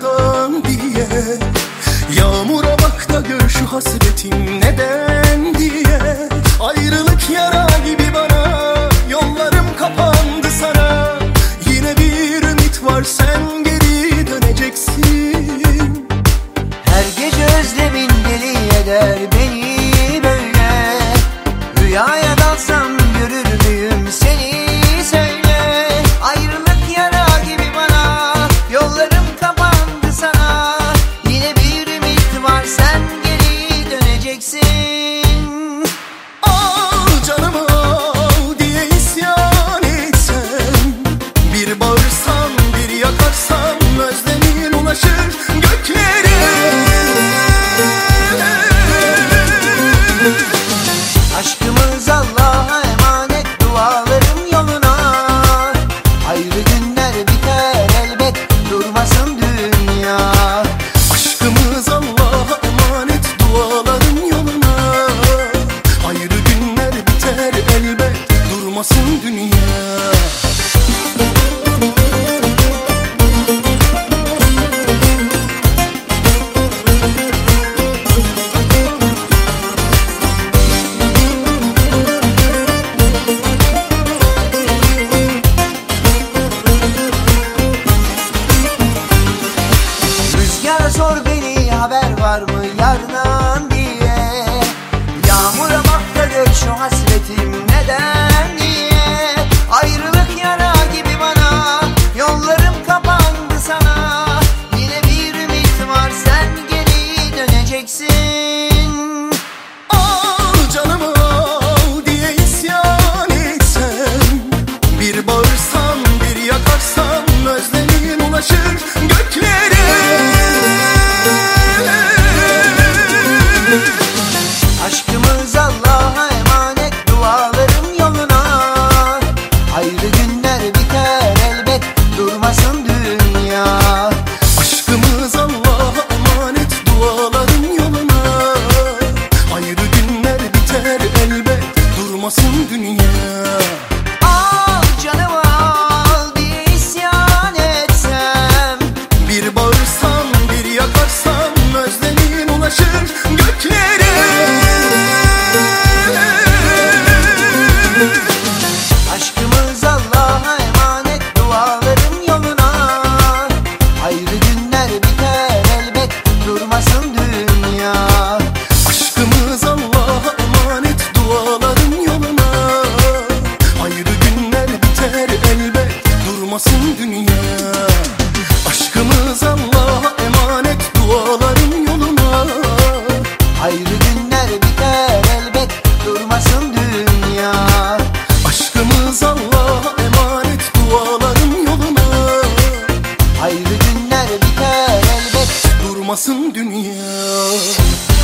dön diye. Yağmura bak da gör şu hasretim neden diye. Ayrılık yara gibi bana yollarım kapandı sana. Yine bir ümit var sen geri döneceksin. Her gece özlemin deli eder yansın dünya. Rüzgara sor beni haber var mı yarından diye. Yağmura bak da gör şu hasret. dünya kalmasın dünya.